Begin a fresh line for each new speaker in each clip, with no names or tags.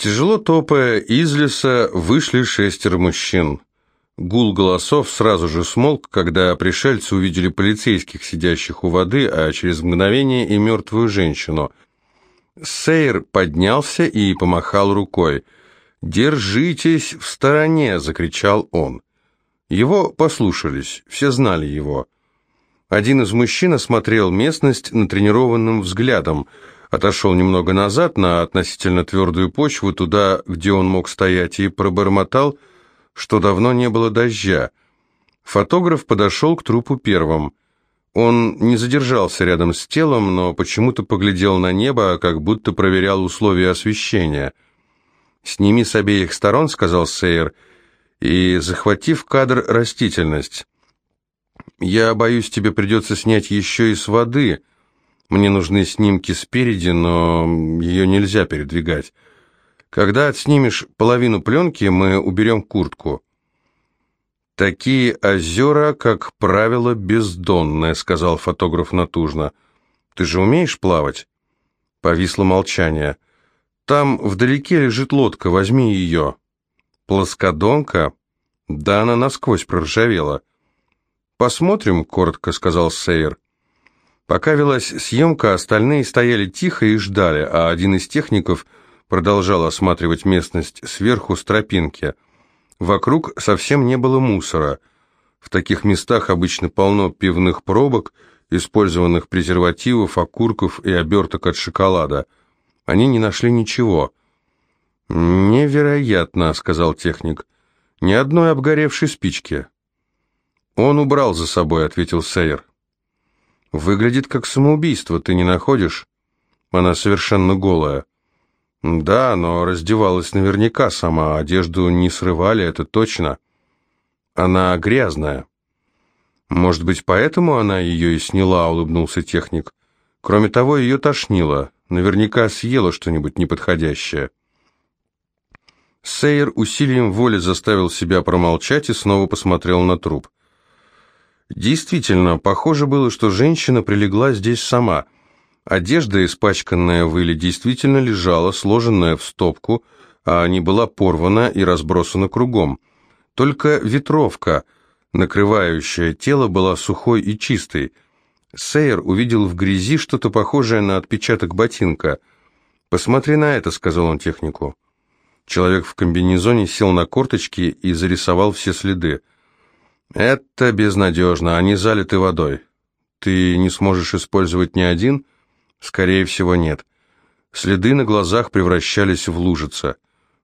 Тяжело топая из леса, вышли шестеро мужчин. Гул голосов сразу же смолк, когда пришельцы увидели полицейских, сидящих у воды, а через мгновение и мертвую женщину. Сейр поднялся и помахал рукой. «Держитесь в стороне!» — закричал он. Его послушались, все знали его. Один из мужчин осмотрел местность натренированным взглядом — отошел немного назад на относительно твердую почву, туда, где он мог стоять, и пробормотал, что давно не было дождя. Фотограф подошел к трупу первым. Он не задержался рядом с телом, но почему-то поглядел на небо, как будто проверял условия освещения. «Сними с обеих сторон», — сказал Сейер, — «и, захватив кадр, растительность». «Я боюсь, тебе придется снять еще и с воды», мне нужны снимки спереди, но ее нельзя передвигать. Когда отснимешь половину пленки, мы уберем куртку. Такие озера, как правило, бездонные, сказал фотограф натужно. Ты же умеешь плавать? Повисло молчание. Там вдалеке лежит лодка, возьми ее. Плоскодонка? Да она насквозь проржавела. Посмотрим, коротко сказал Сейер. Пока велась съемка, остальные стояли тихо и ждали, а один из техников продолжал осматривать местность сверху с тропинки. Вокруг совсем не было мусора. В таких местах обычно полно пивных пробок, использованных презервативов, окурков и оберток от шоколада. Они не нашли ничего. «Невероятно», — сказал техник. «Ни одной обгоревшей спички». «Он убрал за собой», — ответил Сейер. Выглядит как самоубийство, ты не находишь? Она совершенно голая. Да, но раздевалась наверняка сама, одежду не срывали, это точно. Она грязная. Может быть, поэтому она ее и сняла, улыбнулся техник. Кроме того, ее тошнило. Наверняка съела что-нибудь неподходящее. Сейер усилием воли заставил себя промолчать и снова посмотрел на труп. Действительно, похоже было, что женщина прилегла здесь сама. Одежда, испачканная в иле, действительно лежала, сложенная в стопку, а не была порвана и разбросана кругом. Только ветровка, накрывающая тело, была сухой и чистой. Сейер увидел в грязи что-то похожее на отпечаток ботинка. «Посмотри на это», — сказал он технику. Человек в комбинезоне сел на корточки и зарисовал все следы. «Это безнадежно, они залиты водой. Ты не сможешь использовать ни один?» «Скорее всего, нет. Следы на глазах превращались в лужица.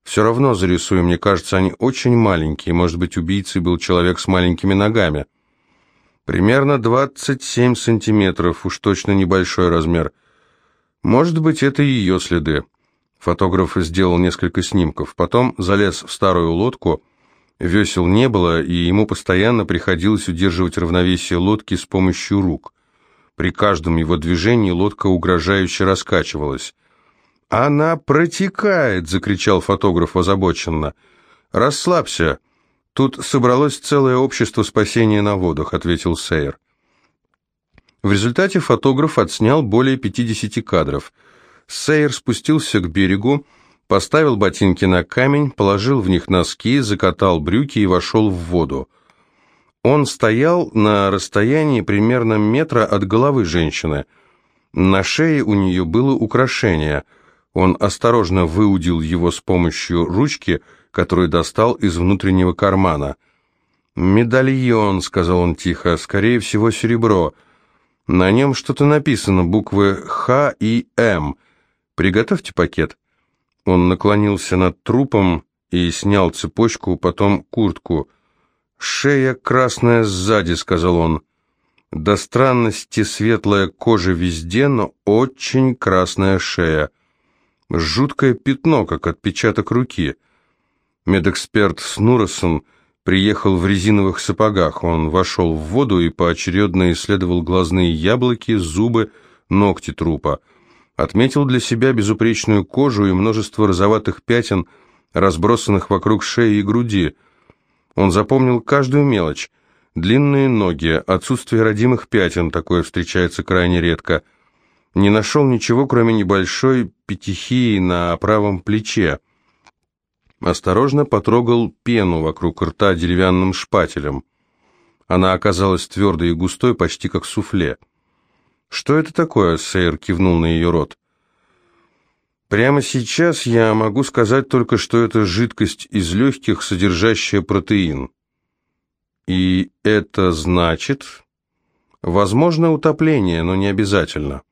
Все равно зарисую, мне кажется, они очень маленькие. Может быть, убийцей был человек с маленькими ногами?» «Примерно 27 сантиметров, уж точно небольшой размер. Может быть, это ее следы». Фотограф сделал несколько снимков, потом залез в старую лодку – Весел не было, и ему постоянно приходилось удерживать равновесие лодки с помощью рук. При каждом его движении лодка угрожающе раскачивалась. «Она протекает!» — закричал фотограф озабоченно. «Расслабься. Тут собралось целое общество спасения на водах», — ответил Сейер. В результате фотограф отснял более 50 кадров. Сейер спустился к берегу, Поставил ботинки на камень, положил в них носки, закатал брюки и вошел в воду. Он стоял на расстоянии примерно метра от головы женщины. На шее у нее было украшение. Он осторожно выудил его с помощью ручки, которую достал из внутреннего кармана. «Медальон», — сказал он тихо, — «скорее всего, серебро. На нем что-то написано, буквы «Х» и «М». Приготовьте пакет». Он наклонился над трупом и снял цепочку, потом куртку. «Шея красная сзади», — сказал он. «До странности светлая кожа везде, но очень красная шея. Жуткое пятно, как отпечаток руки». Медэксперт Снуросон приехал в резиновых сапогах. Он вошел в воду и поочередно исследовал глазные яблоки, зубы, ногти трупа отметил для себя безупречную кожу и множество розоватых пятен, разбросанных вокруг шеи и груди. Он запомнил каждую мелочь. Длинные ноги, отсутствие родимых пятен, такое встречается крайне редко. Не нашел ничего, кроме небольшой петехии на правом плече. осторожно потрогал пену вокруг рта деревянным шпателем. Она оказалась твердой и густой, почти как суфле. «Что это такое?» — Сейр кивнул на ее рот. «Прямо сейчас я могу сказать только, что это жидкость из легких, содержащая протеин». «И это значит...» «Возможно, утопление, но не обязательно».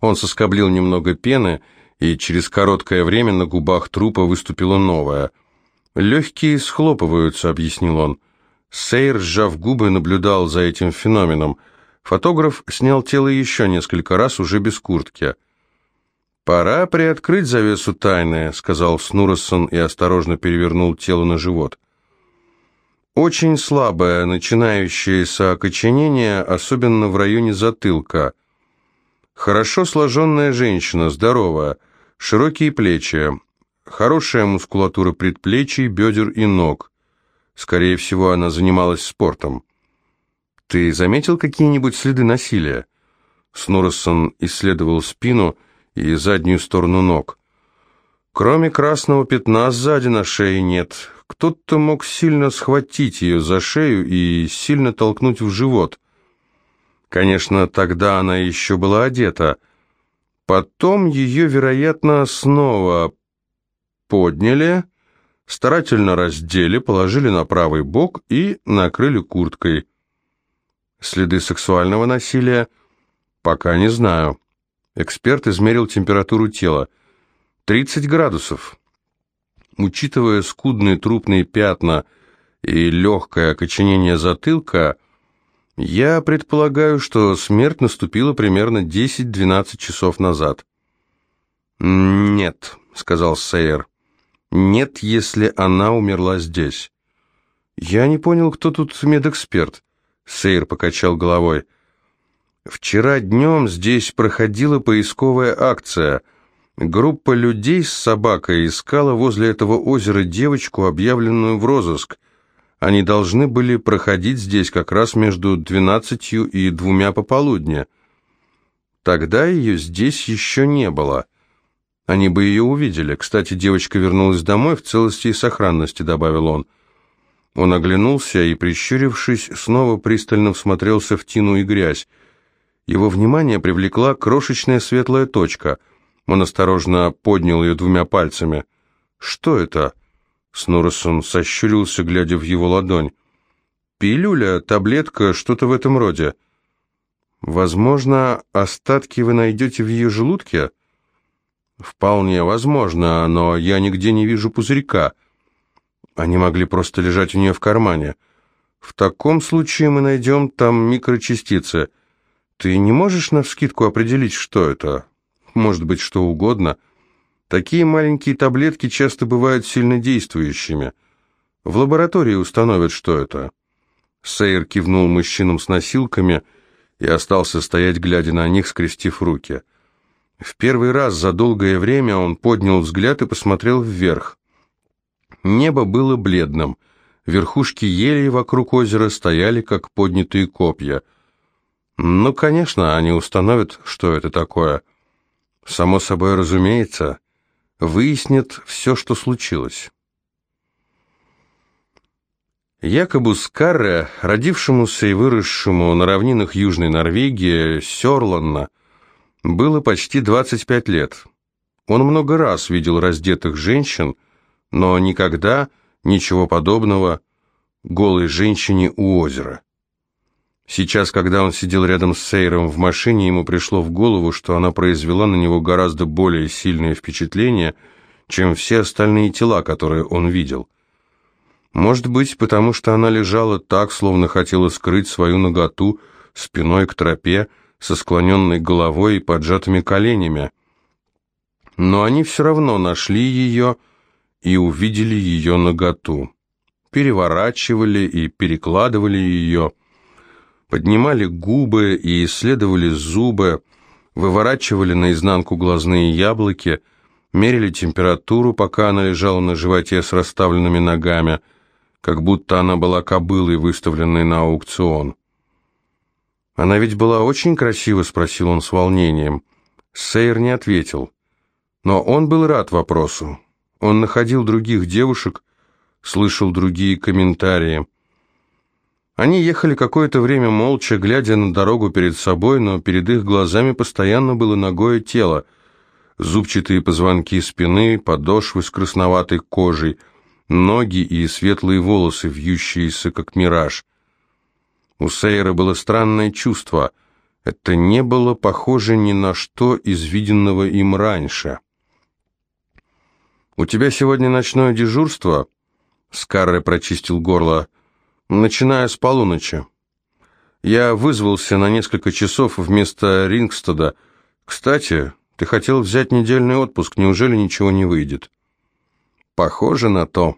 Он соскоблил немного пены, и через короткое время на губах трупа выступила новая. «Легкие схлопываются», — объяснил он. Сейр, сжав губы, наблюдал за этим феноменом. Фотограф снял тело еще несколько раз, уже без куртки. «Пора приоткрыть завесу тайны», — сказал Снуроссон и осторожно перевернул тело на живот. Очень слабое начинающееся окоченение, особенно в районе затылка. Хорошо сложенная женщина, здоровая, широкие плечи, хорошая мускулатура предплечий, бедер и ног. Скорее всего, она занималась спортом. «Ты заметил какие-нибудь следы насилия?» Снурсон исследовал спину и заднюю сторону ног. «Кроме красного пятна сзади на шее нет. Кто-то мог сильно схватить ее за шею и сильно толкнуть в живот. Конечно, тогда она еще была одета. Потом ее, вероятно, снова подняли, старательно раздели, положили на правый бок и накрыли курткой. Следы сексуального насилия пока не знаю. Эксперт измерил температуру тела. 30 градусов. Учитывая скудные трупные пятна и легкое окоченение затылка, я предполагаю, что смерть наступила примерно 10-12 часов назад. «Нет», — сказал Сейер. «Нет, если она умерла здесь». «Я не понял, кто тут медэксперт», — Сейер покачал головой. «Вчера днем здесь проходила поисковая акция — Группа людей с собакой искала возле этого озера девочку, объявленную в розыск. Они должны были проходить здесь как раз между двенадцатью и двумя пополудня. Тогда ее здесь еще не было. Они бы ее увидели. Кстати, девочка вернулась домой в целости и сохранности, добавил он. Он оглянулся и, прищурившись, снова пристально всмотрелся в тину и грязь. Его внимание привлекла крошечная светлая точка — он осторожно поднял ее двумя пальцами. «Что это?» Снурсон сощурился, глядя в его ладонь. «Пилюля, таблетка, что-то в этом роде». «Возможно, остатки вы найдете в ее желудке?» «Вполне возможно, но я нигде не вижу пузырька. Они могли просто лежать у нее в кармане. В таком случае мы найдем там микрочастицы. Ты не можешь навскидку определить, что это?» может быть что угодно. Такие маленькие таблетки часто бывают сильнодействующими. В лаборатории установят, что это. Сейер кивнул мужчинам с носилками и остался стоять, глядя на них, скрестив руки. В первый раз за долгое время он поднял взгляд и посмотрел вверх. Небо было бледным. Верхушки елей вокруг озера стояли, как поднятые копья. Ну, конечно, они установят, что это такое – Само собой разумеется, выяснит все, что случилось. Якобу Скарре, родившемуся и выросшему на равнинах Южной Норвегии, Сёрланна, было почти 25 лет. Он много раз видел раздетых женщин, но никогда ничего подобного голой женщине у озера. Сейчас, когда он сидел рядом с Сейром в машине, ему пришло в голову, что она произвела на него гораздо более сильное впечатление, чем все остальные тела, которые он видел. Может быть, потому что она лежала так, словно хотела скрыть свою наготу спиной к тропе, со склоненной головой и поджатыми коленями. Но они все равно нашли ее и увидели ее наготу. Переворачивали и перекладывали ее, поднимали губы и исследовали зубы, выворачивали наизнанку глазные яблоки, мерили температуру, пока она лежала на животе с расставленными ногами, как будто она была кобылой, выставленной на аукцион. «Она ведь была очень красива?» — спросил он с волнением. Сейр не ответил. Но он был рад вопросу. Он находил других девушек, слышал другие комментарии. Они ехали какое-то время молча, глядя на дорогу перед собой, но перед их глазами постоянно было ногое тело, зубчатые позвонки спины, подошвы с красноватой кожей, ноги и светлые волосы, вьющиеся как мираж. У Сейра было странное чувство. Это не было похоже ни на что из виденного им раньше. «У тебя сегодня ночное дежурство?» Скарре прочистил горло. «Начиная с полуночи. Я вызвался на несколько часов вместо Рингстеда. Кстати, ты хотел взять недельный отпуск, неужели ничего не выйдет?» «Похоже на то».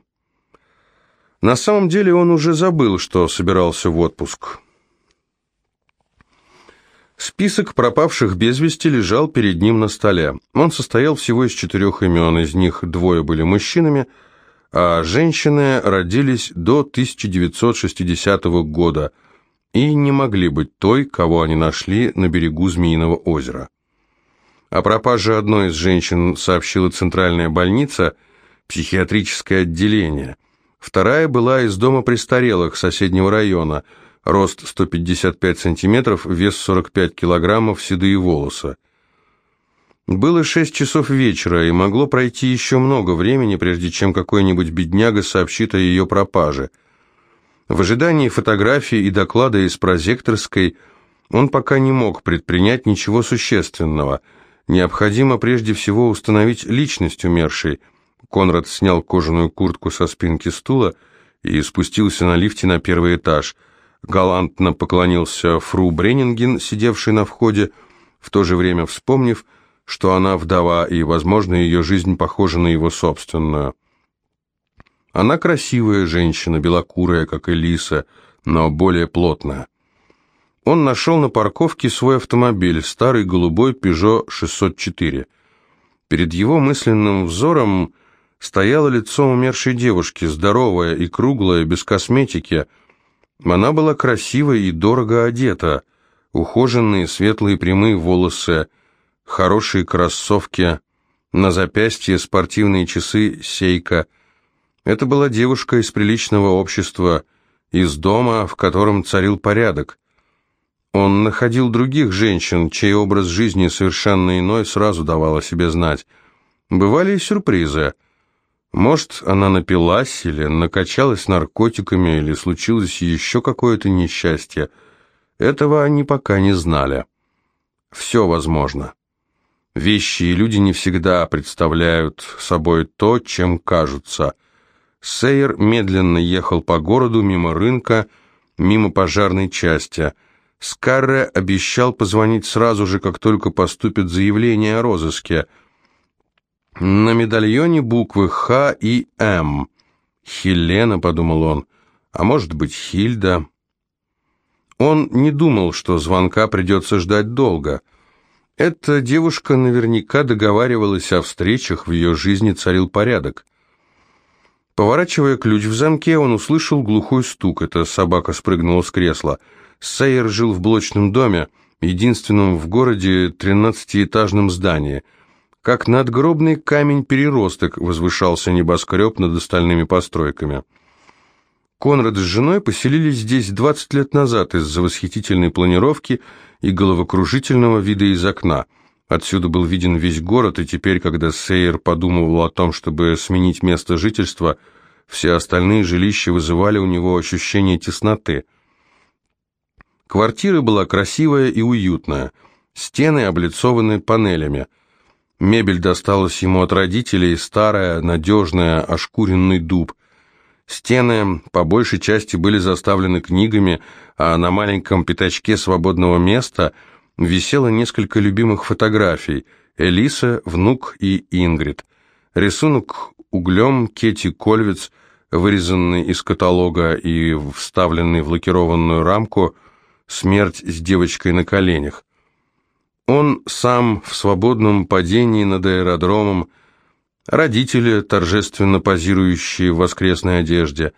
На самом деле он уже забыл, что собирался в отпуск. Список пропавших без вести лежал перед ним на столе. Он состоял всего из четырех имен, из них двое были мужчинами, а женщины родились до 1960 года и не могли быть той, кого они нашли на берегу Змеиного озера. О пропаже одной из женщин сообщила центральная больница, психиатрическое отделение. Вторая была из дома престарелых соседнего района – рост 155 сантиметров, вес 45 килограммов, седые волосы. Было шесть часов вечера, и могло пройти еще много времени, прежде чем какой-нибудь бедняга сообщит о ее пропаже. В ожидании фотографии и доклада из прозекторской он пока не мог предпринять ничего существенного. Необходимо прежде всего установить личность умершей. Конрад снял кожаную куртку со спинки стула и спустился на лифте на первый этаж – галантно поклонился фру Бреннинген, сидевшей на входе, в то же время вспомнив, что она вдова, и, возможно, ее жизнь похожа на его собственную. Она красивая женщина, белокурая, как Элиса, но более плотная. Он нашел на парковке свой автомобиль, старый голубой Peugeot 604. Перед его мысленным взором стояло лицо умершей девушки, здоровое и круглое, без косметики, она была красива и дорого одета. Ухоженные светлые прямые волосы, хорошие кроссовки, на запястье спортивные часы «Сейка». Это была девушка из приличного общества, из дома, в котором царил порядок. Он находил других женщин, чей образ жизни совершенно иной сразу давал о себе знать. Бывали и сюрпризы – может, она напилась или накачалась наркотиками, или случилось еще какое-то несчастье. Этого они пока не знали. Все возможно. Вещи и люди не всегда представляют собой то, чем кажутся. Сейер медленно ехал по городу, мимо рынка, мимо пожарной части. Скарре обещал позвонить сразу же, как только поступит заявление о розыске – на медальоне буквы Х и М. «Хелена», — подумал он, — «а может быть, Хильда». Он не думал, что звонка придется ждать долго. Эта девушка наверняка договаривалась о встречах, в ее жизни царил порядок. Поворачивая ключ в замке, он услышал глухой стук. Это собака спрыгнула с кресла. Сейер жил в блочном доме, единственном в городе тринадцатиэтажном здании — как надгробный камень-переросток возвышался небоскреб над остальными постройками. Конрад с женой поселились здесь 20 лет назад из-за восхитительной планировки и головокружительного вида из окна. Отсюда был виден весь город, и теперь, когда Сейер подумывал о том, чтобы сменить место жительства, все остальные жилища вызывали у него ощущение тесноты. Квартира была красивая и уютная, стены облицованы панелями – Мебель досталась ему от родителей, старая, надежная, ошкуренный дуб. Стены по большей части были заставлены книгами, а на маленьком пятачке свободного места висело несколько любимых фотографий Элиса, внук и Ингрид. Рисунок углем Кети Кольвиц, вырезанный из каталога и вставленный в лакированную рамку «Смерть с девочкой на коленях». Он сам в свободном падении над аэродромом, родители, торжественно позирующие в воскресной одежде.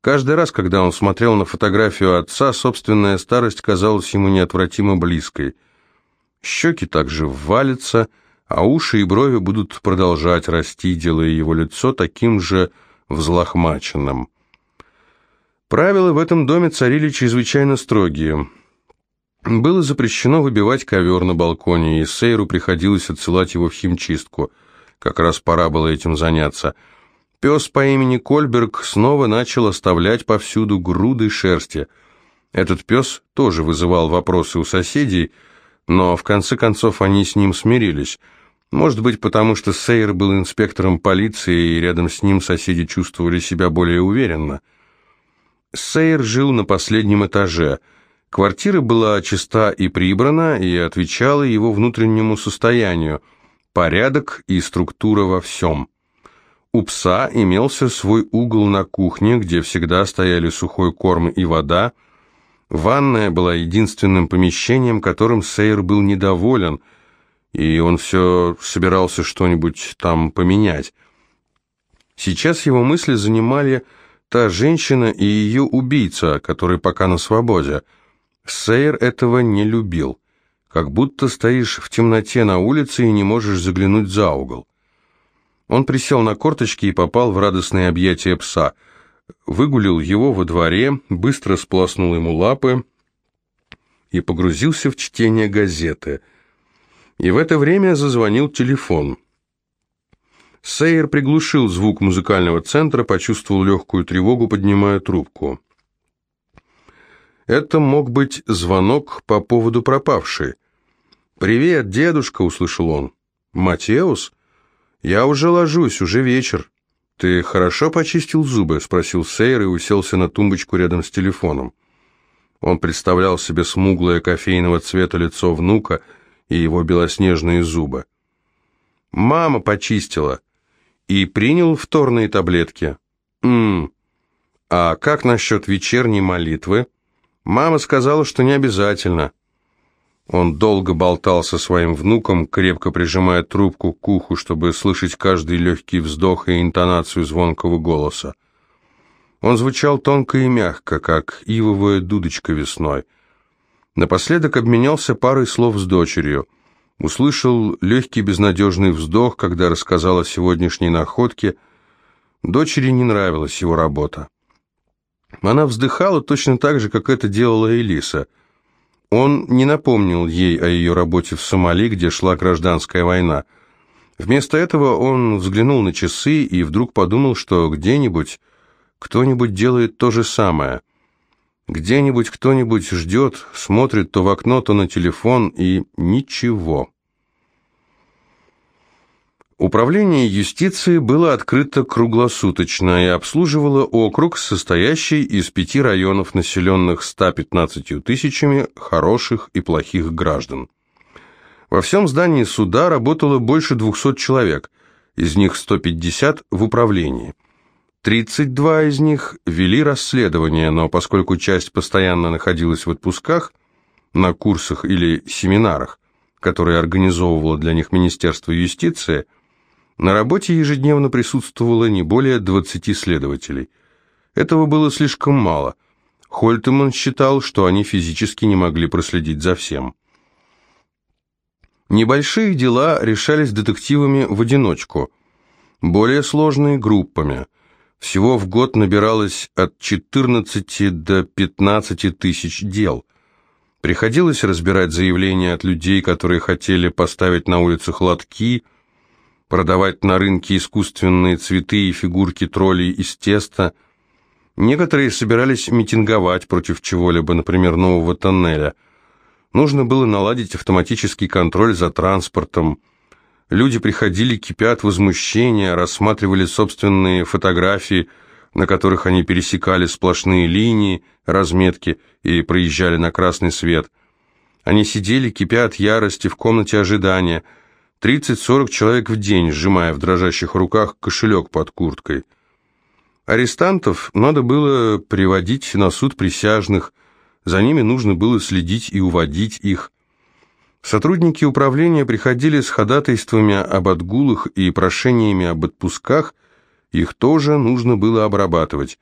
Каждый раз, когда он смотрел на фотографию отца, собственная старость казалась ему неотвратимо близкой. Щеки также валятся, а уши и брови будут продолжать расти, делая его лицо таким же взлохмаченным. Правила в этом доме царили чрезвычайно строгие. Было запрещено выбивать ковер на балконе, и Сейру приходилось отсылать его в химчистку. Как раз пора было этим заняться. Пес по имени Кольберг снова начал оставлять повсюду груды шерсти. Этот пес тоже вызывал вопросы у соседей, но в конце концов они с ним смирились. Может быть, потому что Сейр был инспектором полиции, и рядом с ним соседи чувствовали себя более уверенно. Сейр жил на последнем этаже. Квартира была чиста и прибрана, и отвечала его внутреннему состоянию. Порядок и структура во всем. У пса имелся свой угол на кухне, где всегда стояли сухой корм и вода. Ванная была единственным помещением, которым Сейр был недоволен, и он все собирался что-нибудь там поменять. Сейчас его мысли занимали та женщина и ее убийца, который пока на свободе. Сейр этого не любил, как будто стоишь в темноте на улице и не можешь заглянуть за угол. Он присел на корточки и попал в радостное объятие пса. Выгулил его во дворе, быстро сплоснул ему лапы и погрузился в чтение газеты. И в это время зазвонил телефон. Сейер приглушил звук музыкального центра, почувствовал легкую тревогу, поднимая трубку. Это мог быть звонок по поводу пропавшей. «Привет, дедушка!» — услышал он. «Матеус?» «Я уже ложусь, уже вечер». «Ты хорошо почистил зубы?» — спросил Сейр и уселся на тумбочку рядом с телефоном. Он представлял себе смуглое кофейного цвета лицо внука и его белоснежные зубы. «Мама почистила и принял вторные таблетки». «Ммм, а как насчет вечерней молитвы?» «Мама сказала, что не обязательно». Он долго болтал со своим внуком, крепко прижимая трубку к уху, чтобы слышать каждый легкий вздох и интонацию звонкого голоса. Он звучал тонко и мягко, как ивовая дудочка весной. Напоследок обменялся парой слов с дочерью. Услышал легкий безнадежный вздох, когда рассказал о сегодняшней находке. Дочери не нравилась его работа. Она вздыхала точно так же, как это делала Элиса — он не напомнил ей о ее работе в Сомали, где шла гражданская война. Вместо этого он взглянул на часы и вдруг подумал, что где-нибудь кто-нибудь делает то же самое. Где-нибудь кто-нибудь ждет, смотрит то в окно, то на телефон, и ничего. Управление юстиции было открыто круглосуточно и обслуживало округ, состоящий из пяти районов, населенных 115 тысячами хороших и плохих граждан. Во всем здании суда работало больше 200 человек, из них 150 в управлении. 32 из них вели расследование, но поскольку часть постоянно находилась в отпусках, на курсах или семинарах, которые организовывало для них Министерство юстиции – на работе ежедневно присутствовало не более 20 следователей. Этого было слишком мало. Хольтеман считал, что они физически не могли проследить за всем. Небольшие дела решались детективами в одиночку, более сложные группами. Всего в год набиралось от 14 до 15 тысяч дел. Приходилось разбирать заявления от людей, которые хотели поставить на улицах лотки, продавать на рынке искусственные цветы и фигурки троллей из теста. Некоторые собирались митинговать против чего-либо, например, нового тоннеля. Нужно было наладить автоматический контроль за транспортом. Люди приходили, кипят возмущения, рассматривали собственные фотографии, на которых они пересекали сплошные линии, разметки и проезжали на красный свет. Они сидели, кипя от ярости в комнате ожидания – 30-40 человек в день, сжимая в дрожащих руках кошелек под курткой. Арестантов надо было приводить на суд присяжных, за ними нужно было следить и уводить их. Сотрудники управления приходили с ходатайствами об отгулах и прошениями об отпусках, их тоже нужно было обрабатывать.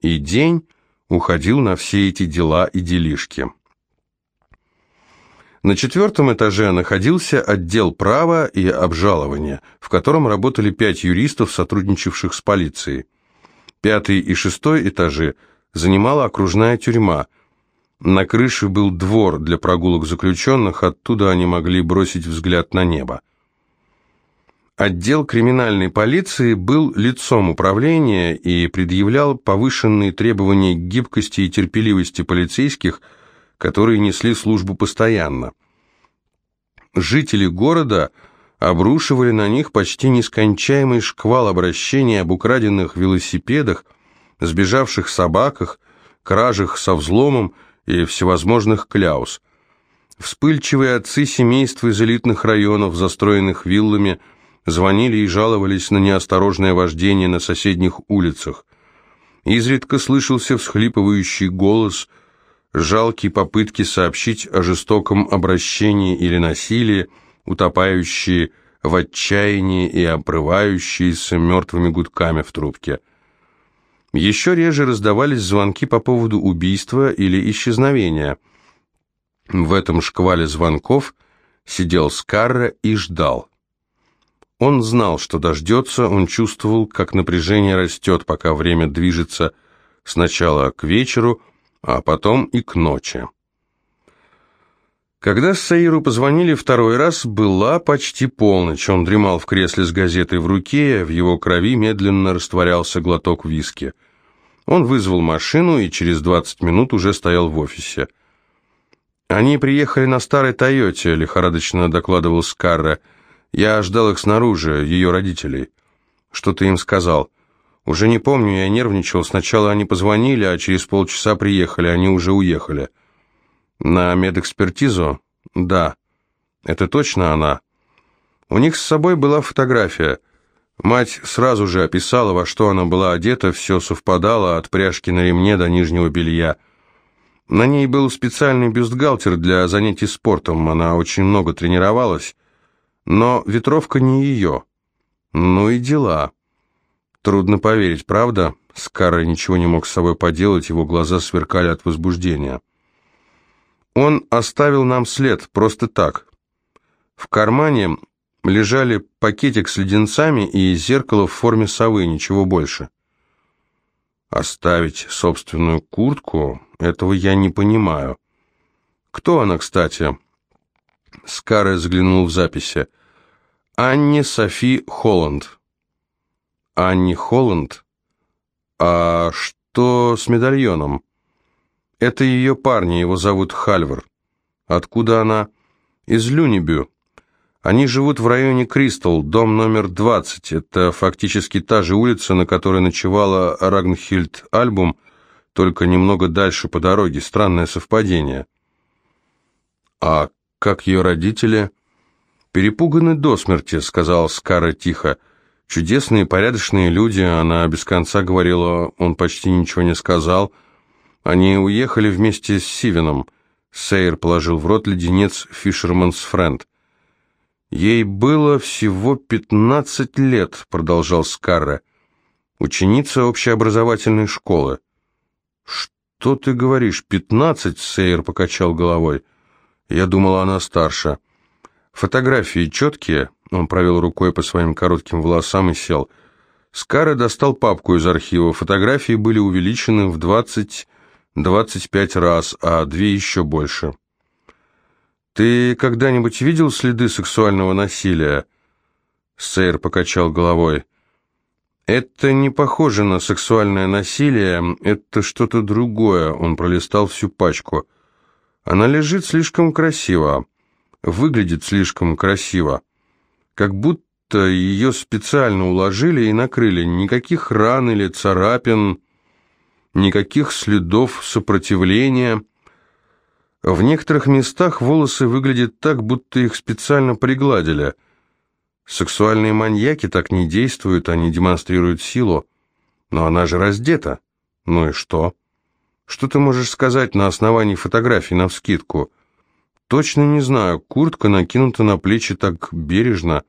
И день уходил на все эти дела и делишки. На четвертом этаже находился отдел права и обжалования, в котором работали пять юристов, сотрудничавших с полицией. Пятый и шестой этажи занимала окружная тюрьма. На крыше был двор для прогулок заключенных, оттуда они могли бросить взгляд на небо. Отдел криминальной полиции был лицом управления и предъявлял повышенные требования к гибкости и терпеливости полицейских, которые несли службу постоянно. Жители города обрушивали на них почти нескончаемый шквал обращений об украденных велосипедах, сбежавших собаках, кражах со взломом и всевозможных кляус. Вспыльчивые отцы семейств из элитных районов, застроенных виллами, звонили и жаловались на неосторожное вождение на соседних улицах. Изредка слышался всхлипывающий голос, жалкие попытки сообщить о жестоком обращении или насилии, утопающие в отчаянии и обрывающиеся мертвыми гудками в трубке. Еще реже раздавались звонки по поводу убийства или исчезновения. В этом шквале звонков сидел Скарра и ждал. Он знал, что дождется, он чувствовал, как напряжение растет, пока время движется сначала к вечеру, а потом и к ночи. Когда Саиру позвонили второй раз, была почти полночь. Он дремал в кресле с газетой в руке, в его крови медленно растворялся глоток виски. Он вызвал машину и через 20 минут уже стоял в офисе. «Они приехали на старой «Тойоте», — лихорадочно докладывал Скарра, — я ждал их снаружи, ее родителей. Что ты им сказал? Уже не помню, я нервничал. Сначала они позвонили, а через полчаса приехали, они уже уехали. На медэкспертизу? Да. Это точно она? У них с собой была фотография. Мать сразу же описала, во что она была одета, все совпадало от пряжки на ремне до нижнего белья. На ней был специальный бюстгальтер для занятий спортом, она очень много тренировалась. Но ветровка не ее. Ну и дела. Трудно поверить, правда? Скара ничего не мог с собой поделать, его глаза сверкали от возбуждения. Он оставил нам след, просто так. В кармане лежали пакетик с леденцами и зеркало в форме совы, ничего больше. Оставить собственную куртку? Этого я не понимаю. Кто она, кстати? Скара заглянул в записи. Анни Софи Холланд. Анни Холланд? А что с медальоном? Это ее парни, его зовут Хальвар. Откуда она? Из Люнибю. Они живут в районе Кристал, дом номер 20. Это фактически та же улица, на которой ночевала Рагнхильд Альбум, только немного дальше по дороге. Странное совпадение. А как ее родители? «Перепуганы до смерти», — сказал Скара тихо. «Чудесные, порядочные люди», — она без конца говорила, он почти ничего не сказал. Они уехали вместе с Сивином. Сейер положил в рот леденец «Фишерманс Френд». «Ей было всего пятнадцать лет», — продолжал Скарра. «Ученица общеобразовательной школы». «Что ты говоришь, пятнадцать?» — Сейер покачал головой. «Я думала, она старше». Фотографии четкие, он провел рукой по своим коротким волосам и сел. Скара достал папку из архива, фотографии были увеличены в 20-25 раз, а две еще больше. «Ты когда-нибудь видел следы сексуального насилия?» Сейр покачал головой. «Это не похоже на сексуальное насилие, это что-то другое», он пролистал всю пачку. «Она лежит слишком красиво» выглядит слишком красиво. Как будто ее специально уложили и накрыли. Никаких ран или царапин, никаких следов сопротивления. В некоторых местах волосы выглядят так, будто их специально пригладили. Сексуальные маньяки так не действуют, они демонстрируют силу. Но она же раздета. Ну и что? Что ты можешь сказать на основании фотографий навскидку? Точно не знаю, куртка накинута на плечи так бережно,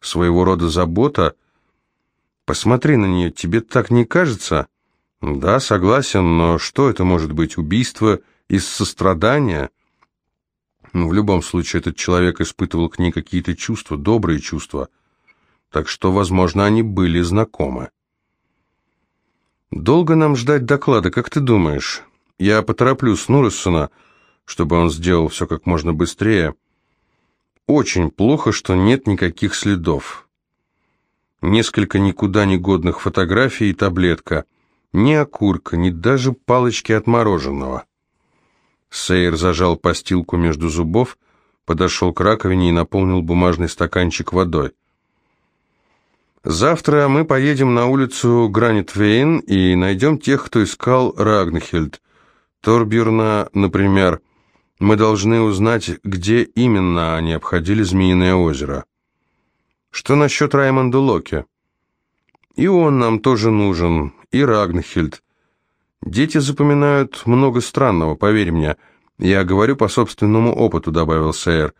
своего рода забота. Посмотри на нее, тебе так не кажется? Да, согласен, но что это может быть, убийство из сострадания? Ну, в любом случае, этот человек испытывал к ней какие-то чувства, добрые чувства. Так что, возможно, они были знакомы. «Долго нам ждать доклада, как ты думаешь? Я потороплю Снуррессона, чтобы он сделал все как можно быстрее. Очень плохо, что нет никаких следов. Несколько никуда не годных фотографий и таблетка. Ни окурка, ни даже палочки от мороженого». Сейер зажал постилку между зубов, подошел к раковине и наполнил бумажный стаканчик водой. «Завтра мы поедем на улицу Гранитвейн и найдем тех, кто искал Рагнхельд. Торбюрна, например. Мы должны узнать, где именно они обходили Змеиное озеро. Что насчет Раймонда Локи? И он нам тоже нужен, и Рагнхельд. Дети запоминают много странного, поверь мне. Я говорю по собственному опыту, добавил сэр.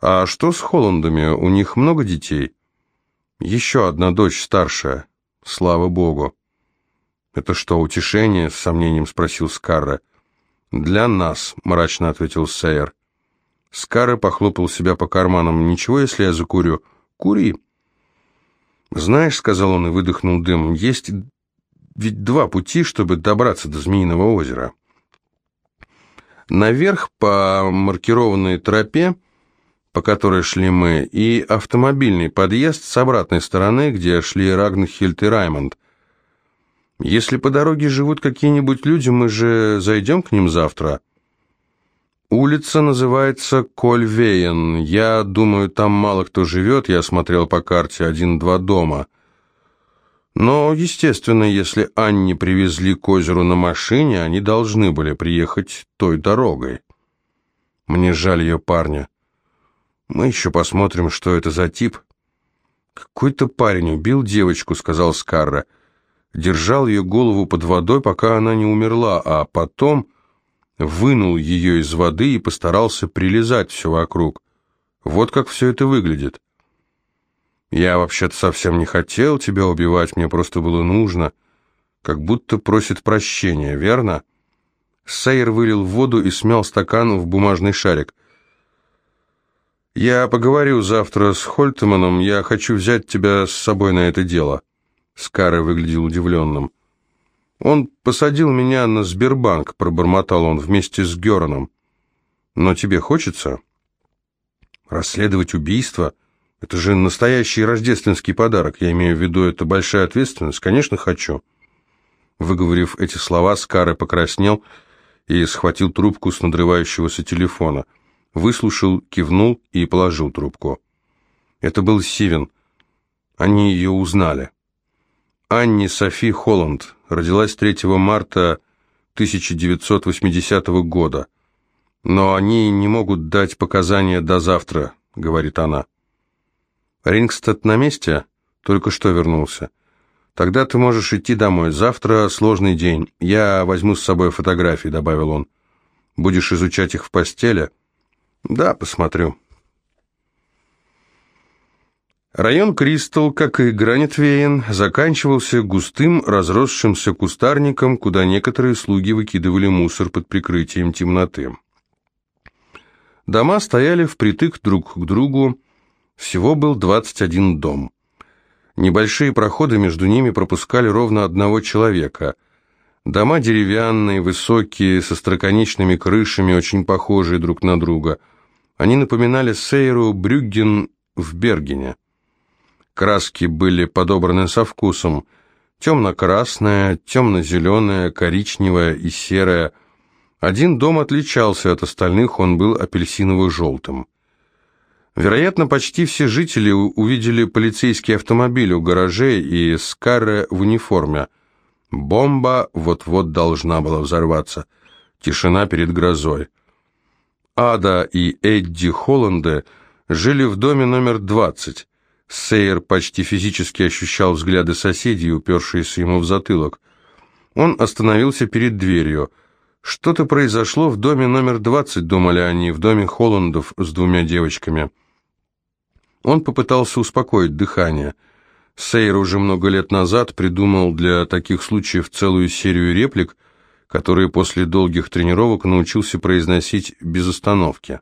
А что с Холландами? У них много детей? Еще одна дочь старшая. Слава богу. Это что, утешение? С сомнением спросил Скарра. Для нас, мрачно ответил сэр. Скарра похлопал себя по карманам. Ничего, если я закурю? Кури. Знаешь, сказал он и выдохнул дым, есть ведь два пути, чтобы добраться до Змеиного озера. Наверх по маркированной тропе, по которой шли мы, и автомобильный подъезд с обратной стороны, где шли Рагнхильд и Раймонд. Если по дороге живут какие-нибудь люди, мы же зайдем к ним завтра. Улица называется Кольвейен. Я думаю, там мало кто живет. Я смотрел по карте один-два дома. Но, естественно, если Анне привезли к озеру на машине, они должны были приехать той дорогой. Мне жаль ее парня. Мы еще посмотрим, что это за тип. Какой-то парень убил девочку, сказал Скарра. Держал ее голову под водой, пока она не умерла, а потом вынул ее из воды и постарался прилизать все вокруг. Вот как все это выглядит. Я вообще-то совсем не хотел тебя убивать, мне просто было нужно. Как будто просит прощения, верно? Сейер вылил воду и смял стакан в бумажный шарик. «Я поговорю завтра с Хольтеманом, я хочу взять тебя с собой на это дело». Скара выглядел удивленным. «Он посадил меня на Сбербанк», — пробормотал он вместе с Гераном. «Но тебе хочется?» «Расследовать убийство?» Это же настоящий рождественский подарок. Я имею в виду, это большая ответственность. Конечно, хочу. Выговорив эти слова, Скары покраснел и схватил трубку с надрывающегося телефона. Выслушал, кивнул и положил трубку. Это был Сивен. Они ее узнали. Анни Софи Холланд родилась 3 марта 1980 года. Но они не могут дать показания до завтра, говорит она. Рингстад на месте? Только что вернулся. Тогда ты можешь идти домой. Завтра сложный день. Я возьму с собой фотографии, добавил он. Будешь изучать их в постели? Да, посмотрю. Район Кристал, как и Гранитвейн, заканчивался густым, разросшимся кустарником, куда некоторые слуги выкидывали мусор под прикрытием темноты. Дома стояли впритык друг к другу, всего был 21 дом. Небольшие проходы между ними пропускали ровно одного человека. Дома деревянные, высокие, со строконечными крышами, очень похожие друг на друга. Они напоминали Сейру Брюгген в Бергене. Краски были подобраны со вкусом. Темно-красная, темно-зеленая, коричневая и серая. Один дом отличался от остальных, он был апельсиново-желтым. Вероятно, почти все жители увидели полицейский автомобиль у гаражей и Скарре в униформе. Бомба вот-вот должна была взорваться. Тишина перед грозой. Ада и Эдди Холланды жили в доме номер 20. Сейер почти физически ощущал взгляды соседей, упершиеся ему в затылок. Он остановился перед дверью. Что-то произошло в доме номер 20, думали они, в доме Холландов с двумя девочками. Он попытался успокоить дыхание. Сейр уже много лет назад придумал для таких случаев целую серию реплик, которые после долгих тренировок научился произносить без остановки.